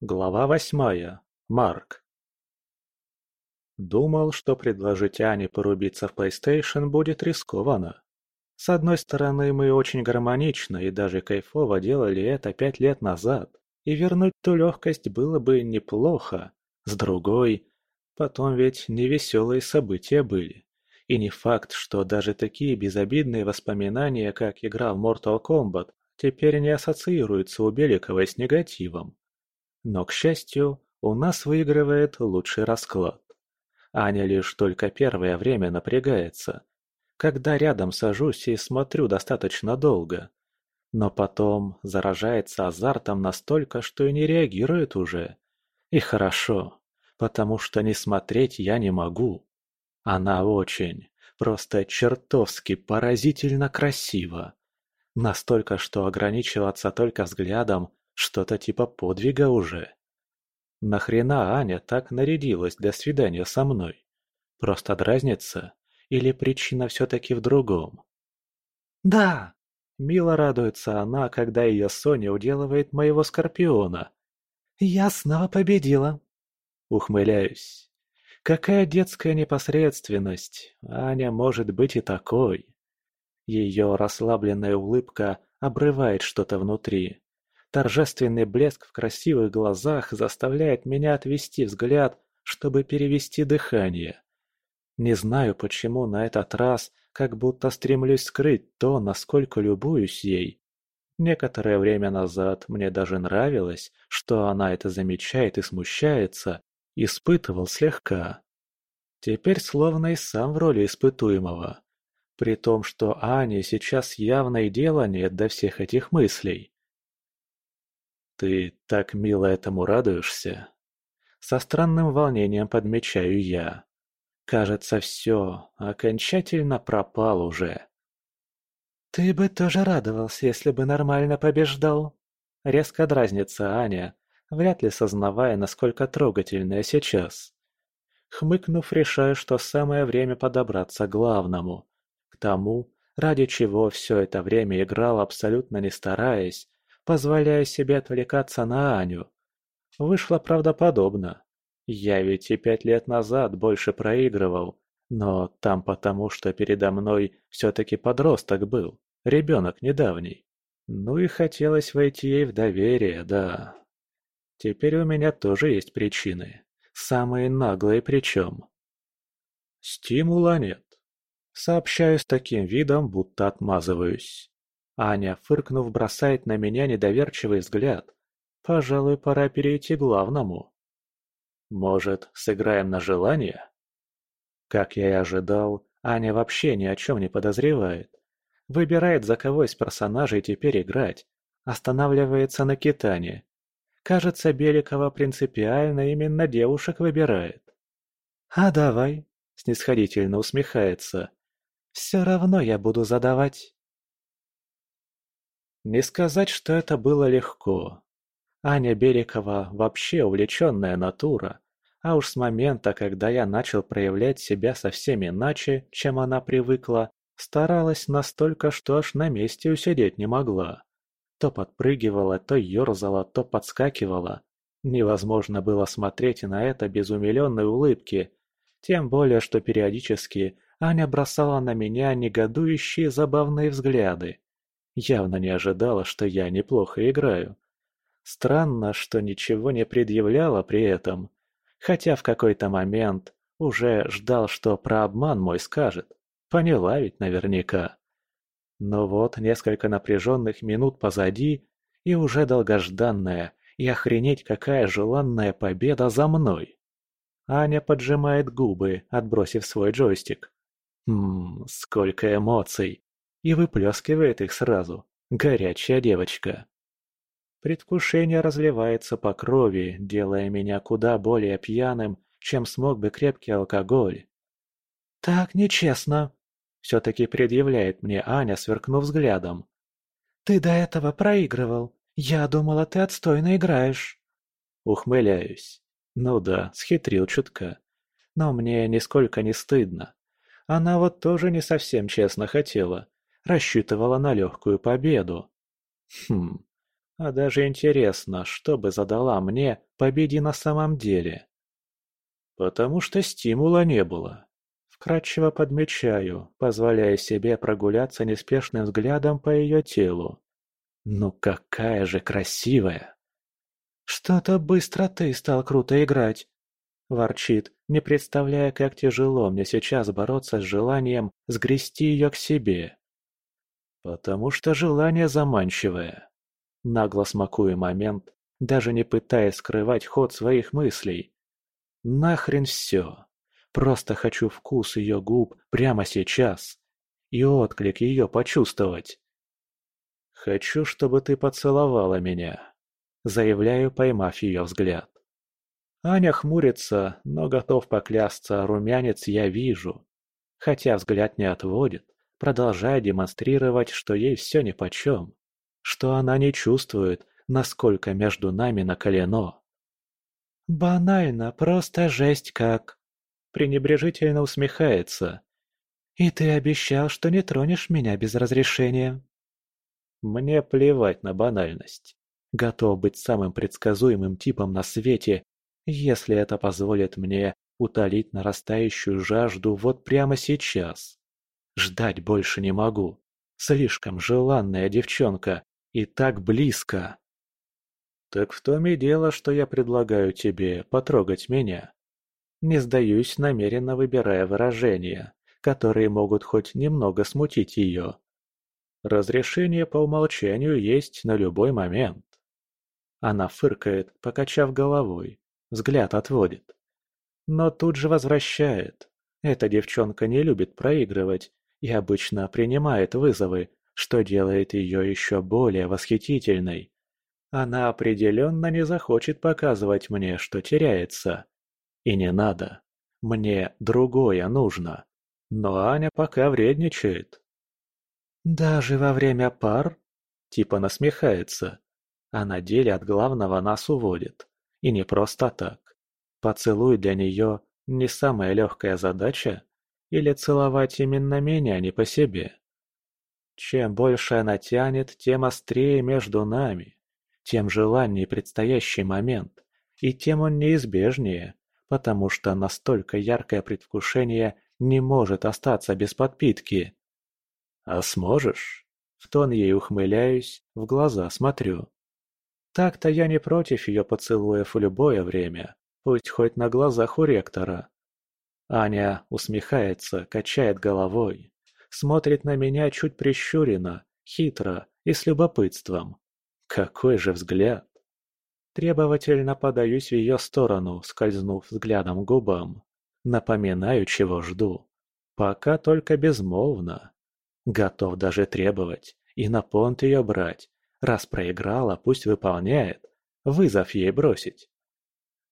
Глава восьмая. Марк. Думал, что предложить Ане порубиться в PlayStation будет рискованно. С одной стороны, мы очень гармонично и даже кайфово делали это пять лет назад, и вернуть ту легкость было бы неплохо. С другой, потом ведь невеселые события были. И не факт, что даже такие безобидные воспоминания, как игра в Mortal Kombat, теперь не ассоциируются у Беликовой с негативом. Но, к счастью, у нас выигрывает лучший расклад. Аня лишь только первое время напрягается, когда рядом сажусь и смотрю достаточно долго. Но потом заражается азартом настолько, что и не реагирует уже. И хорошо, потому что не смотреть я не могу. Она очень, просто чертовски поразительно красива. Настолько, что ограничиваться только взглядом что-то типа подвига уже. Нахрена Аня так нарядилась для свидания со мной? Просто дразнится? Или причина все-таки в другом? «Да!» Мило радуется она, когда ее Соня уделывает моего Скорпиона. «Я снова победила!» Ухмыляюсь. Какая детская непосредственность! Аня может быть и такой. Ее расслабленная улыбка обрывает что-то внутри. Торжественный блеск в красивых глазах заставляет меня отвести взгляд, чтобы перевести дыхание. Не знаю, почему на этот раз как будто стремлюсь скрыть то, насколько любуюсь ей. Некоторое время назад мне даже нравилось, что она это замечает и смущается, испытывал слегка. Теперь словно и сам в роли испытуемого. При том, что Ане сейчас явно и дела нет до всех этих мыслей. «Ты так мило этому радуешься?» Со странным волнением подмечаю я. Кажется, все окончательно пропал уже. «Ты бы тоже радовался, если бы нормально побеждал?» Резко дразнится Аня, вряд ли сознавая, насколько трогательная сейчас. Хмыкнув, решаю, что самое время подобраться к главному. К тому, ради чего все это время играл абсолютно не стараясь, позволяя себе отвлекаться на Аню. Вышло правдоподобно. Я ведь и пять лет назад больше проигрывал, но там потому, что передо мной все-таки подросток был, ребенок недавний. Ну и хотелось войти ей в доверие, да. Теперь у меня тоже есть причины. Самые наглые причем. Стимула нет. Сообщаю с таким видом, будто отмазываюсь. Аня, фыркнув, бросает на меня недоверчивый взгляд. Пожалуй, пора перейти к главному. Может, сыграем на желание? Как я и ожидал, Аня вообще ни о чем не подозревает. Выбирает, за кого из персонажей теперь играть. Останавливается на Китане. Кажется, Беликова принципиально именно девушек выбирает. «А давай», — снисходительно усмехается. «Все равно я буду задавать». Не сказать, что это было легко. Аня Берекова вообще увлеченная натура, а уж с момента, когда я начал проявлять себя совсем иначе, чем она привыкла, старалась настолько, что аж на месте усидеть не могла. То подпрыгивала, то ерзала, то подскакивала. Невозможно было смотреть на это без умиленной улыбки, тем более, что периодически Аня бросала на меня негодующие забавные взгляды. Явно не ожидала, что я неплохо играю. Странно, что ничего не предъявляла при этом. Хотя в какой-то момент уже ждал, что про обман мой скажет. Поняла ведь наверняка. Но вот несколько напряженных минут позади, и уже долгожданная, и охренеть какая желанная победа за мной. Аня поджимает губы, отбросив свой джойстик. Ммм, сколько эмоций и выплескивает их сразу. Горячая девочка. Предвкушение разливается по крови, делая меня куда более пьяным, чем смог бы крепкий алкоголь. «Так нечестно», — все-таки предъявляет мне Аня, сверкнув взглядом. «Ты до этого проигрывал. Я думала, ты отстойно играешь». Ухмыляюсь. Ну да, схитрил чутка. Но мне нисколько не стыдно. Она вот тоже не совсем честно хотела рассчитывала на легкую победу. Хм, А даже интересно, что бы задала мне победи на самом деле. Потому что стимула не было. Вкратчиво подмечаю, позволяя себе прогуляться неспешным взглядом по ее телу. Ну какая же красивая! «Что-то быстро ты стал круто играть!» Ворчит, не представляя, как тяжело мне сейчас бороться с желанием сгрести ее к себе. Потому что желание заманчивое. Нагло смакую момент, даже не пытаясь скрывать ход своих мыслей. Нахрен все. Просто хочу вкус ее губ прямо сейчас. И отклик ее почувствовать. Хочу, чтобы ты поцеловала меня. Заявляю, поймав ее взгляд. Аня хмурится, но готов поклясться, румянец я вижу. Хотя взгляд не отводит, продолжая демонстрировать, что ей все нипочем. Что она не чувствует, насколько между нами наколено. «Банально, просто жесть как!» Пренебрежительно усмехается. «И ты обещал, что не тронешь меня без разрешения?» Мне плевать на банальность. Готов быть самым предсказуемым типом на свете, если это позволит мне утолить нарастающую жажду вот прямо сейчас. Ждать больше не могу. Слишком желанная девчонка и так близко. Так в том и дело, что я предлагаю тебе потрогать меня. Не сдаюсь, намеренно выбирая выражения, которые могут хоть немного смутить ее. Разрешение по умолчанию есть на любой момент. Она фыркает, покачав головой, взгляд отводит. Но тут же возвращает. Эта девчонка не любит проигрывать и обычно принимает вызовы, что делает ее еще более восхитительной. Она определенно не захочет показывать мне, что теряется. И не надо. Мне другое нужно. Но Аня пока вредничает. «Даже во время пар?» Типа насмехается. А на деле от главного нас уводит. И не просто так. Поцелуй для нее не самая легкая задача? Или целовать именно меня, а не по себе? Чем больше она тянет, тем острее между нами, тем желаннее предстоящий момент, и тем он неизбежнее, потому что настолько яркое предвкушение не может остаться без подпитки. «А сможешь?» В тон ей ухмыляюсь, в глаза смотрю. Так-то я не против ее поцелуев в любое время, пусть хоть на глазах у ректора. Аня усмехается, качает головой, смотрит на меня чуть прищуренно, хитро и с любопытством. Какой же взгляд! Требовательно подаюсь в ее сторону, скользнув взглядом губам. Напоминаю, чего жду. Пока только безмолвно. Готов даже требовать и на понт ее брать, Раз проиграла, пусть выполняет. Вызов ей бросить.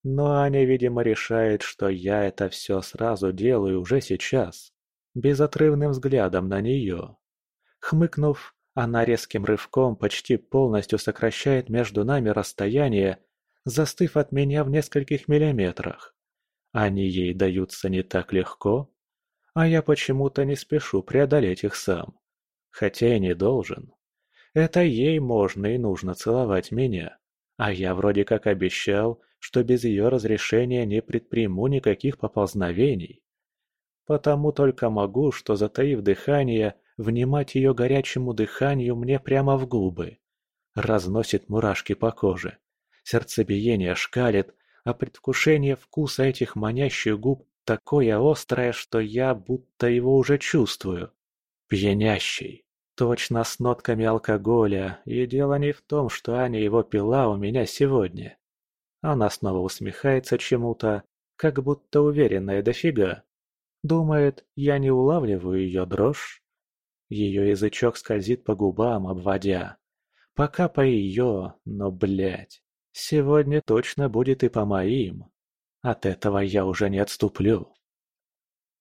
Но Аня, видимо, решает, что я это все сразу делаю уже сейчас, безотрывным взглядом на нее. Хмыкнув, она резким рывком почти полностью сокращает между нами расстояние, застыв от меня в нескольких миллиметрах. Они ей даются не так легко, а я почему-то не спешу преодолеть их сам, хотя и не должен. Это ей можно и нужно целовать меня. А я вроде как обещал, что без ее разрешения не предприму никаких поползновений. Потому только могу, что затаив дыхание, внимать ее горячему дыханию мне прямо в губы. Разносит мурашки по коже. Сердцебиение шкалит, а предвкушение вкуса этих манящих губ такое острое, что я будто его уже чувствую. Пьянящий. Точно с нотками алкоголя, и дело не в том, что Аня его пила у меня сегодня. Она снова усмехается чему-то, как будто уверенная дофига. Думает, я не улавливаю ее дрожь. Ее язычок скользит по губам, обводя. Пока по ее, но, блядь, сегодня точно будет и по моим. От этого я уже не отступлю.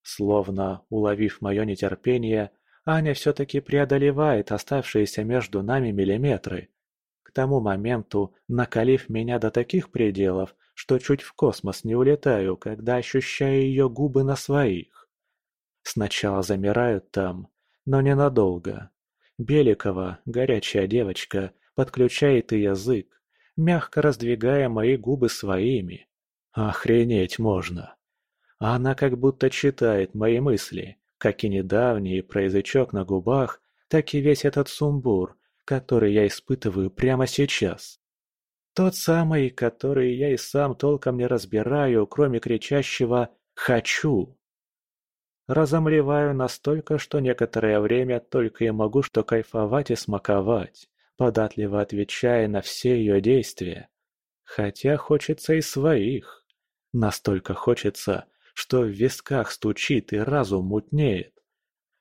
Словно, уловив мое нетерпение, Аня все-таки преодолевает оставшиеся между нами миллиметры. Тому моменту, накалив меня до таких пределов, что чуть в космос не улетаю, когда ощущаю ее губы на своих. Сначала замирают там, но ненадолго. Беликова, горячая девочка, подключает и язык, мягко раздвигая мои губы своими. Охренеть можно. Она как будто читает мои мысли, как и недавний про язычок на губах, так и весь этот сумбур, который я испытываю прямо сейчас. Тот самый, который я и сам толком не разбираю, кроме кричащего «хочу». Разомлеваю настолько, что некоторое время только и могу что кайфовать и смаковать, податливо отвечая на все ее действия. Хотя хочется и своих. Настолько хочется, что в висках стучит и разум мутнеет.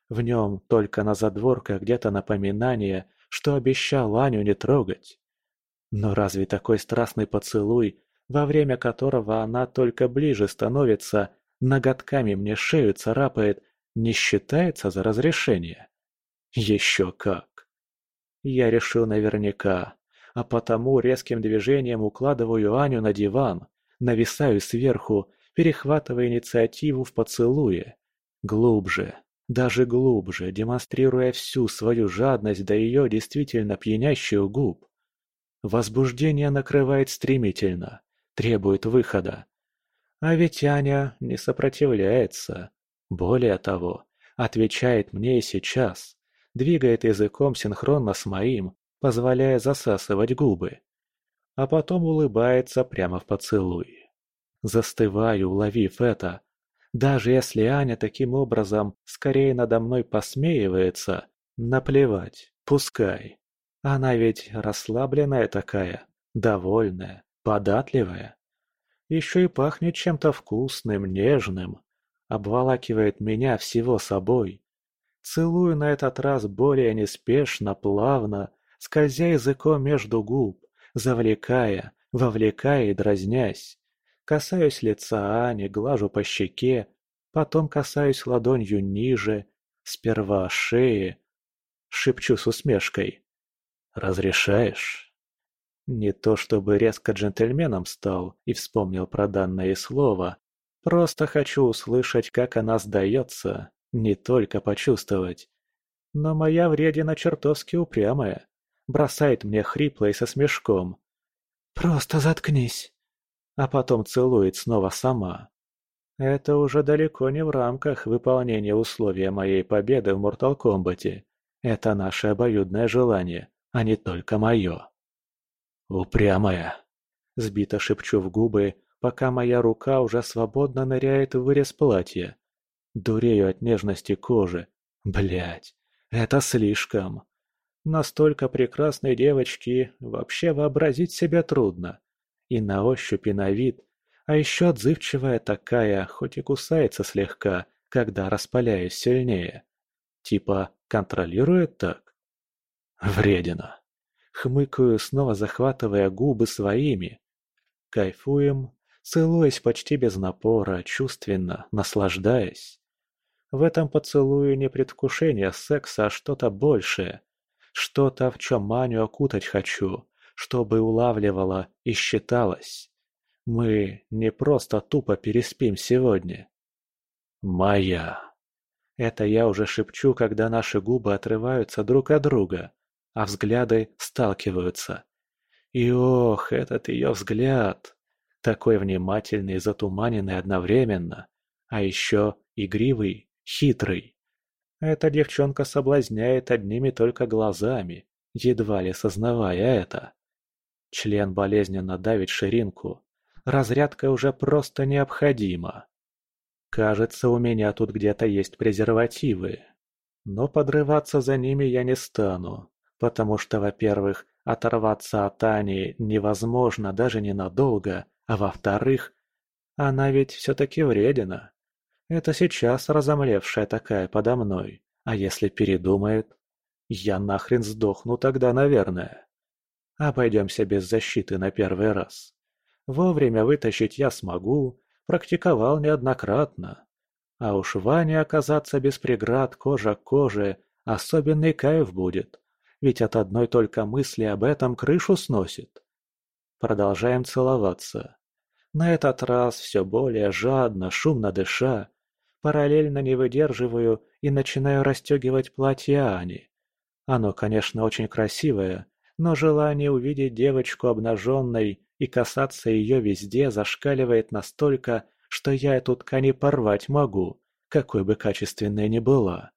В нем только на задворках где-то напоминание, что обещал Аню не трогать. Но разве такой страстный поцелуй, во время которого она только ближе становится, ноготками мне шею царапает, не считается за разрешение? Еще как! Я решил наверняка, а потому резким движением укладываю Аню на диван, нависаю сверху, перехватывая инициативу в поцелуе. Глубже, даже глубже, демонстрируя всю свою жадность до ее действительно пьянящих губ. Возбуждение накрывает стремительно, требует выхода. А ведь Аня не сопротивляется. Более того, отвечает мне сейчас, двигает языком синхронно с моим, позволяя засасывать губы. А потом улыбается прямо в поцелуй. Застываю, уловив это, даже если Аня таким образом скорее надо мной посмеивается, наплевать, пускай. Она ведь расслабленная такая, довольная, податливая. Еще и пахнет чем-то вкусным, нежным. Обволакивает меня всего собой. Целую на этот раз более неспешно, плавно, скользя языком между губ, завлекая, вовлекая и дразнясь. Касаюсь лица Ани, глажу по щеке, потом касаюсь ладонью ниже, сперва шеи. Шепчу с усмешкой. «Разрешаешь?» Не то чтобы резко джентльменом стал и вспомнил про данное слово. Просто хочу услышать, как она сдается, не только почувствовать. Но моя вредина чертовски упрямая. Бросает мне хрипло и со смешком. «Просто заткнись!» А потом целует снова сама. Это уже далеко не в рамках выполнения условия моей победы в Mortal Kombat. Это наше обоюдное желание, а не только мое. «Упрямая!» – сбито шепчу в губы, пока моя рука уже свободно ныряет в вырез платья. Дурею от нежности кожи. Блять, это слишком. Настолько прекрасной девочки вообще вообразить себе трудно. И на ощупь, и на вид. А еще отзывчивая такая, хоть и кусается слегка, когда распаляюсь сильнее. Типа контролирует так? Вредина. Хмыкаю, снова захватывая губы своими. Кайфуем, целуясь почти без напора, чувственно, наслаждаясь. В этом поцелуе не предвкушение секса, а что-то большее. Что-то, в чем Маню окутать хочу, чтобы улавливала и считалась. Мы не просто тупо переспим сегодня. Моя. Это я уже шепчу, когда наши губы отрываются друг от друга, а взгляды сталкиваются. И ох, этот ее взгляд! Такой внимательный и затуманенный одновременно, а еще игривый, хитрый. Эта девчонка соблазняет одними только глазами, едва ли сознавая это. Член болезненно давит ширинку. Разрядка уже просто необходима. Кажется, у меня тут где-то есть презервативы. Но подрываться за ними я не стану, потому что, во-первых, оторваться от Ани невозможно даже ненадолго, а во-вторых, она ведь все-таки вредина. Это сейчас разомлевшая такая подо мной, а если передумает, я нахрен сдохну тогда, наверное. Обойдемся без защиты на первый раз. Вовремя вытащить я смогу, практиковал неоднократно. А уж Ване оказаться без преград кожа к коже особенный кайф будет, ведь от одной только мысли об этом крышу сносит. Продолжаем целоваться. На этот раз все более жадно, шумно дыша, параллельно не выдерживаю и начинаю расстегивать платье Ани. Оно, конечно, очень красивое, но желание увидеть девочку обнаженной и касаться ее везде зашкаливает настолько, что я эту ткань и порвать могу, какой бы качественной ни была.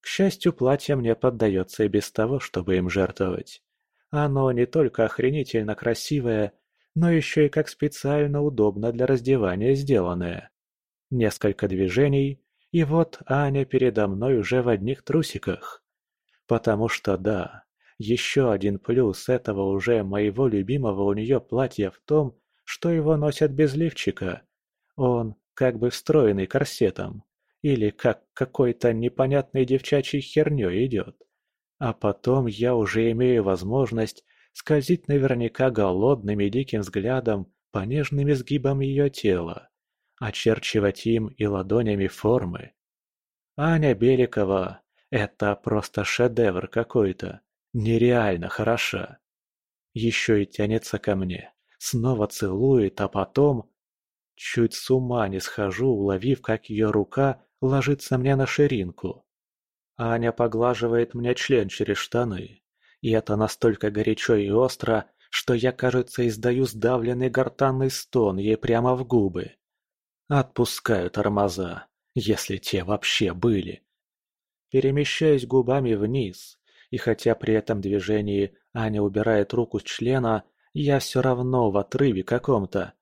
К счастью, платье мне поддается и без того, чтобы им жертвовать. Оно не только охренительно красивое, но еще и как специально удобно для раздевания сделанное. Несколько движений, и вот Аня передо мной уже в одних трусиках. Потому что да, еще один плюс этого уже моего любимого у нее платья в том, что его носят без лифчика. Он как бы встроенный корсетом. Или как какой-то непонятной девчачьей херней идет. А потом я уже имею возможность скользить наверняка голодным и диким взглядом по нежным изгибам ее тела, очерчивать им и ладонями формы. Аня Беликова – это просто шедевр какой-то, нереально хороша. Еще и тянется ко мне, снова целует, а потом... Чуть с ума не схожу, уловив, как ее рука ложится мне на ширинку. Аня поглаживает мне член через штаны. И это настолько горячо и остро, что я, кажется, издаю сдавленный гортанный стон ей прямо в губы. Отпускаю тормоза, если те вообще были. Перемещаюсь губами вниз, и хотя при этом движении Аня убирает руку с члена, я все равно в отрыве каком-то.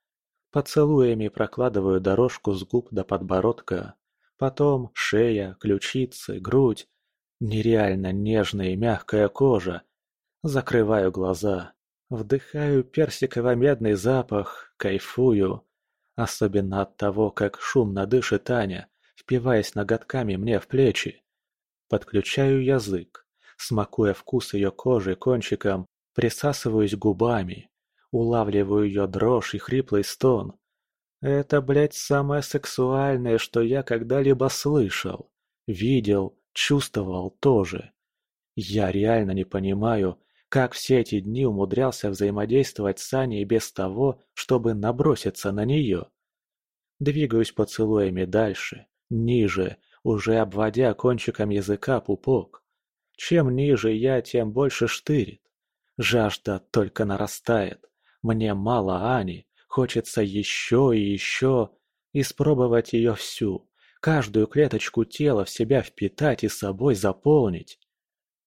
Поцелуями прокладываю дорожку с губ до подбородка. Потом шея, ключицы, грудь. Нереально нежная и мягкая кожа. Закрываю глаза. Вдыхаю персиково-медный запах, кайфую. Особенно от того, как шумно дышит Аня, впиваясь ноготками мне в плечи. Подключаю язык, смакуя вкус ее кожи кончиком, присасываюсь губами, улавливаю ее дрожь и хриплый стон. Это, блядь, самое сексуальное, что я когда-либо слышал, видел, чувствовал тоже. Я реально не понимаю, как все эти дни умудрялся взаимодействовать с Аней без того, чтобы наброситься на нее. Двигаюсь поцелуями дальше, ниже, уже обводя кончиком языка пупок. Чем ниже я, тем больше штырит. Жажда только нарастает. Мне мало Ани, Хочется еще и еще испробовать ее всю, каждую клеточку тела в себя впитать и собой заполнить.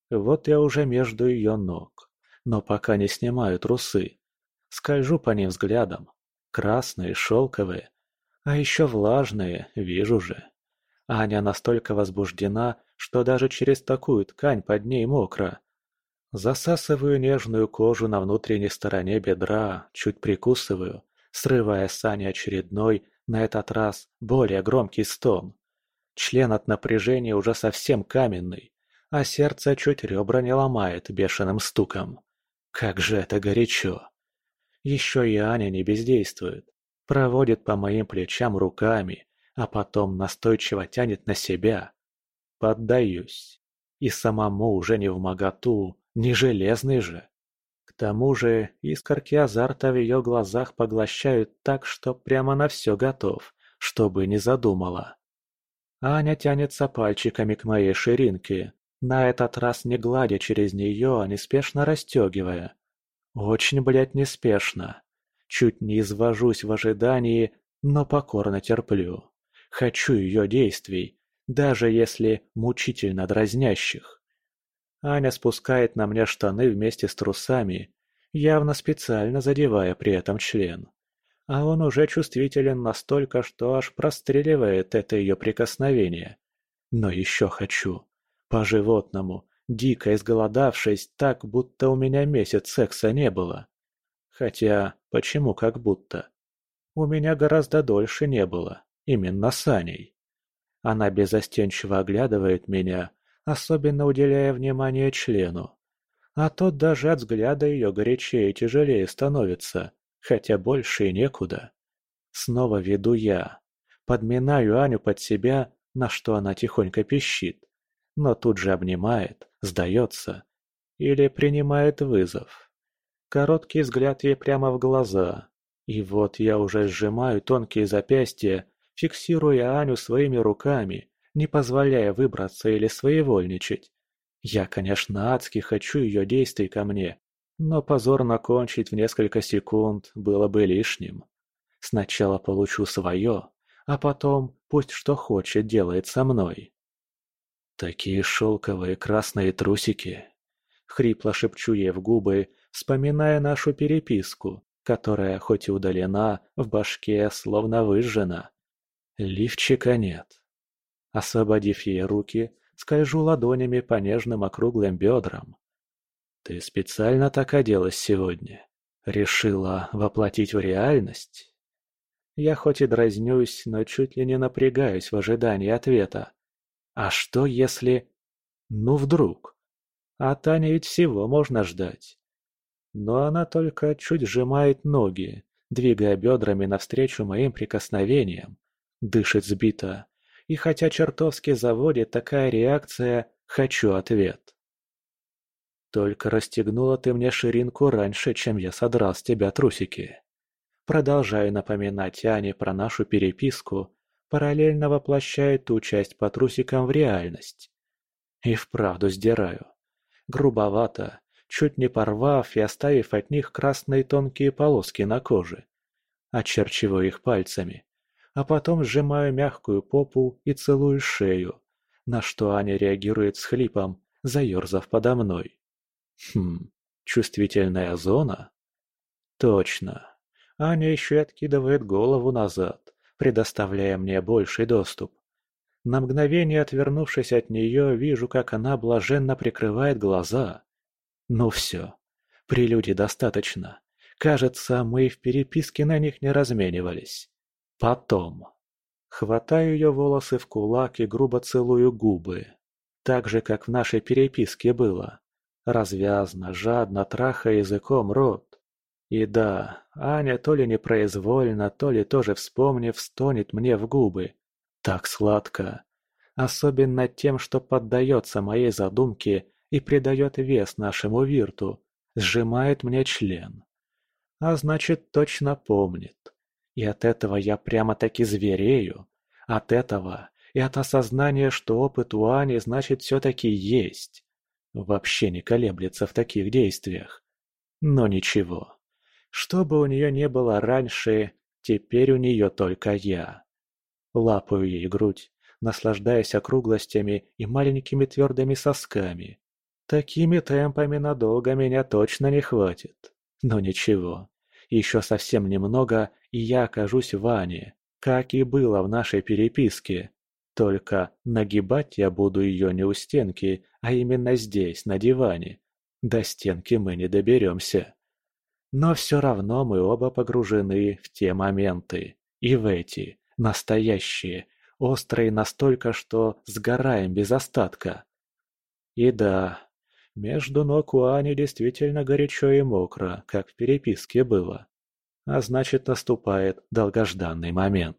Вот я уже между ее ног, но пока не снимаю трусы. Скольжу по ним взглядом. Красные, шелковые, а еще влажные, вижу же. Аня настолько возбуждена, что даже через такую ткань под ней мокро. Засасываю нежную кожу на внутренней стороне бедра, чуть прикусываю, срывая с Ани очередной, на этот раз, более громкий стон. Член от напряжения уже совсем каменный, а сердце чуть ребра не ломает бешеным стуком. Как же это горячо! Еще и Аня не бездействует, проводит по моим плечам руками, а потом настойчиво тянет на себя. Поддаюсь. И самому уже не в моготу, не железный же тому же искорки азарта в ее глазах поглощают так, что прямо на все готов, чтобы не задумала. Аня тянется пальчиками к моей ширинке, на этот раз не гладя через нее, а неспешно расстегивая. Очень, блядь, неспешно. Чуть не извожусь в ожидании, но покорно терплю. Хочу ее действий, даже если мучительно дразнящих. Аня спускает на мне штаны вместе с трусами, явно специально задевая при этом член. А он уже чувствителен настолько, что аж простреливает это ее прикосновение. Но еще хочу. По-животному, дико изголодавшись, так, будто у меня месяц секса не было. Хотя, почему как будто? У меня гораздо дольше не было, именно с Аней. Она безостенчиво оглядывает меня, особенно уделяя внимание члену. А тот даже от взгляда ее горячее и тяжелее становится, хотя больше и некуда. Снова веду я. Подминаю Аню под себя, на что она тихонько пищит. Но тут же обнимает, сдается. Или принимает вызов. Короткий взгляд ей прямо в глаза. И вот я уже сжимаю тонкие запястья, фиксируя Аню своими руками, не позволяя выбраться или своевольничать. Я, конечно, адски хочу ее действий ко мне, но позорно кончить в несколько секунд было бы лишним. Сначала получу свое, а потом пусть что хочет делает со мной. Такие шелковые красные трусики. Хрипло шепчу ей в губы, вспоминая нашу переписку, которая, хоть и удалена, в башке словно выжжена. Лифчика нет. Освободив ей руки, скольжу ладонями по нежным округлым бедрам. «Ты специально так оделась сегодня? Решила воплотить в реальность?» Я хоть и дразнюсь, но чуть ли не напрягаюсь в ожидании ответа. А что если... Ну вдруг? А Таня ведь всего можно ждать. Но она только чуть сжимает ноги, двигая бедрами навстречу моим прикосновениям. Дышит сбито, и хотя чертовски заводит такая реакция «хочу ответ». Только расстегнула ты мне ширинку раньше, чем я содрал с тебя трусики. Продолжаю напоминать Ане про нашу переписку, параллельно воплощая ту часть по трусикам в реальность. И вправду сдираю. Грубовато, чуть не порвав и оставив от них красные тонкие полоски на коже. Очерчиваю их пальцами, а потом сжимаю мягкую попу и целую шею, на что Аня реагирует с хлипом, заерзав подо мной. Хм, чувствительная зона? Точно. Аня еще и откидывает голову назад, предоставляя мне больший доступ. На мгновение отвернувшись от нее, вижу, как она блаженно прикрывает глаза. Ну все, прелюдий достаточно. Кажется, мы в переписке на них не разменивались. Потом. Хватаю ее волосы в кулак и грубо целую губы. Так же, как в нашей переписке было. Развязно, жадно трахая языком рот. И да, Аня то ли непроизвольно, то ли тоже вспомнив, стонет мне в губы. Так сладко. Особенно тем, что поддается моей задумке и придает вес нашему вирту, сжимает мне член. А значит, точно помнит. И от этого я прямо-таки зверею. От этого и от осознания, что опыт у Ани значит все-таки есть. Вообще не колеблется в таких действиях. Но ничего. Что бы у нее не было раньше, теперь у нее только я. Лапаю ей грудь, наслаждаясь округлостями и маленькими твердыми сосками. Такими темпами надолго меня точно не хватит. Но ничего, еще совсем немного, и я окажусь в Ане, как и было в нашей переписке. Только нагибать я буду ее не у стенки, а именно здесь, на диване. До стенки мы не доберемся. Но все равно мы оба погружены в те моменты. И в эти, настоящие, острые настолько, что сгораем без остатка. И да, между ног у Ани действительно горячо и мокро, как в переписке было. А значит, наступает долгожданный момент.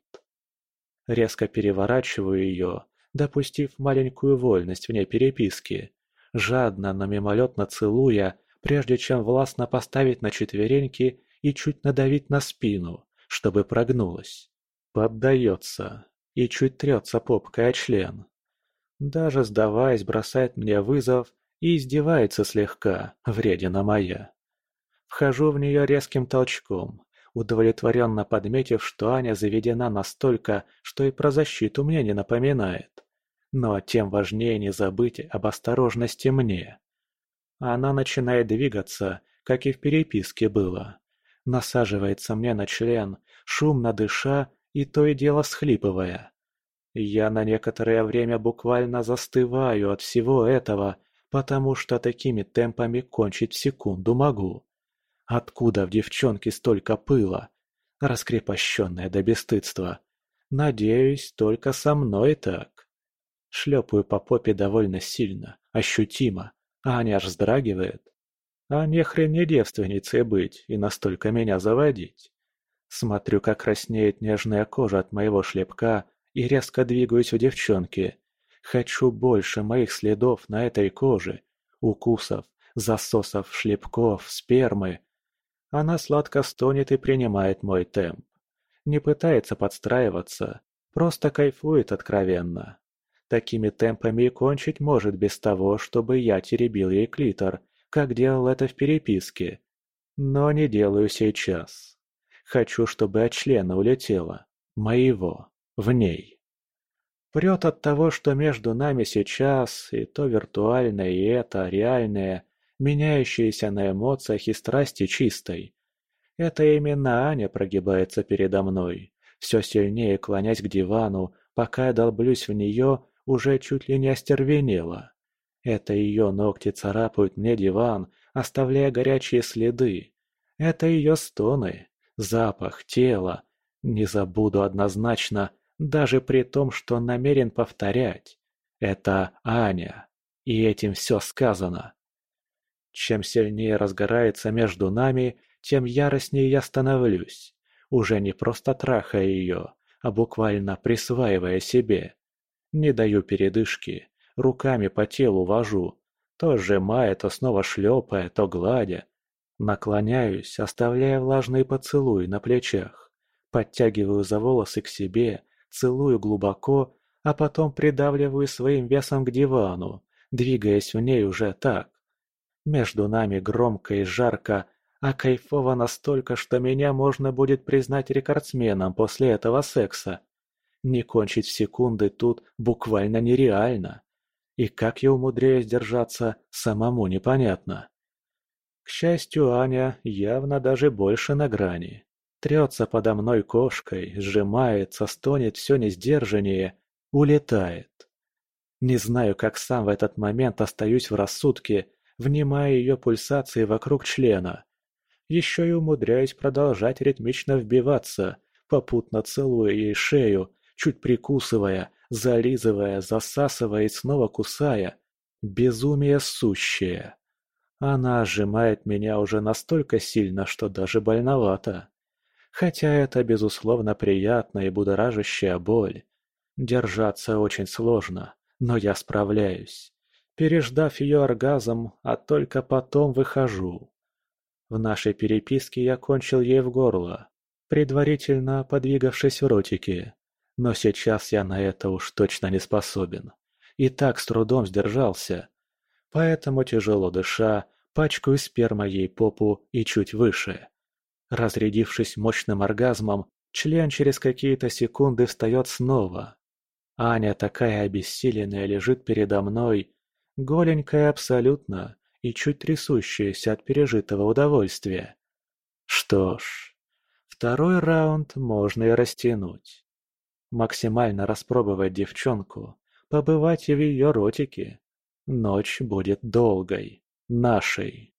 Резко переворачиваю ее, допустив маленькую вольность вне переписки, жадно, но мимолетно целуя, прежде чем властно поставить на четвереньки и чуть надавить на спину, чтобы прогнулась. Поддается и чуть трется попкой о член. Даже сдаваясь, бросает мне вызов и издевается слегка, вредина моя. Вхожу в нее резким толчком, удовлетворенно подметив, что Аня заведена настолько, что и про защиту мне не напоминает. Но тем важнее не забыть об осторожности мне. Она начинает двигаться, как и в переписке было. Насаживается мне на член, шумно дыша и то и дело всхлипывая. Я на некоторое время буквально застываю от всего этого потому что такими темпами кончить в секунду могу. Откуда в девчонке столько пыла? Раскрепощенная до бесстыдства. Надеюсь, только со мной так. Шлепаю по попе довольно сильно, ощутимо, а Аня аж вздрагивает. А не хрен не девственницей быть и настолько меня заводить. Смотрю, как краснеет нежная кожа от моего шлепка и резко двигаюсь у девчонки, Хочу больше моих следов на этой коже, укусов, засосов, шлепков, спермы. Она сладко стонет и принимает мой темп. Не пытается подстраиваться, просто кайфует откровенно. Такими темпами и кончить может без того, чтобы я теребил ей клитор, как делал это в переписке. Но не делаю сейчас. Хочу, чтобы от члена улетело. Моего. В ней. Прет от того, что между нами сейчас и то виртуальное, и это реальное, меняющееся на эмоциях и страсти чистой. Это именно Аня прогибается передо мной, все сильнее клонясь к дивану, пока я долблюсь в нее, уже чуть ли не остервенела. Это ее ногти царапают мне диван, оставляя горячие следы. Это ее стоны, запах, тело. Не забуду однозначно, даже при том, что намерен повторять. Это Аня. И этим все сказано. Чем сильнее разгорается между нами, тем яростнее я становлюсь. Уже не просто трахая ее, а буквально присваивая себе. Не даю передышки, руками по телу вожу, то сжимая, то снова шлепая, то гладя. Наклоняюсь, оставляя влажные поцелуи на плечах. Подтягиваю за волосы к себе, целую глубоко, а потом придавливаю своим весом к дивану, двигаясь в ней уже так. Между нами громко и жарко, а кайфово настолько, что меня можно будет признать рекордсменом после этого секса. Не кончить в секунды тут буквально нереально. И как я умудряюсь держаться, самому непонятно. К счастью, Аня явно даже больше на грани. Трется подо мной кошкой, сжимается, стонет все несдержаннее, улетает. Не знаю, как сам в этот момент остаюсь в рассудке, внимая ее пульсации вокруг члена. Еще и умудряюсь продолжать ритмично вбиваться, попутно целуя ей шею, чуть прикусывая, зализывая, засасывая и снова кусая. Безумие сущее. Она сжимает меня уже настолько сильно, что даже больновато. Хотя это, безусловно, приятная и будоражащая боль. Держаться очень сложно, но я справляюсь. Переждав ее оргазм, а только потом выхожу. В нашей переписке я кончил ей в горло, предварительно подвигавшись в ротике. Но сейчас я на это уж точно не способен. И так с трудом сдержался. Поэтому, тяжело дыша, пачкаю спермой ей попу и чуть выше. Разрядившись мощным оргазмом, член через какие-то секунды встает снова. Аня такая обессиленная лежит передо мной, голенькая абсолютно, и чуть трясущаяся от пережитого удовольствия. Что ж, второй раунд можно и растянуть. Максимально распробовать девчонку, побывать в ее ротике. Ночь будет долгой, нашей.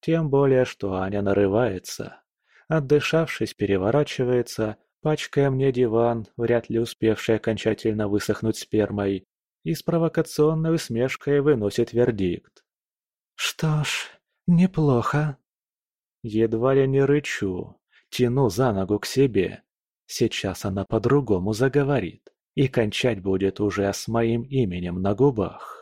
Тем более, что Аня нарывается. Отдышавшись, переворачивается, пачкая мне диван, вряд ли успевший окончательно высохнуть спермой, и с провокационной усмешкой выносит вердикт. «Что ж, неплохо». Едва ли не рычу, тяну за ногу к себе. Сейчас она по-другому заговорит, и кончать будет уже с моим именем на губах.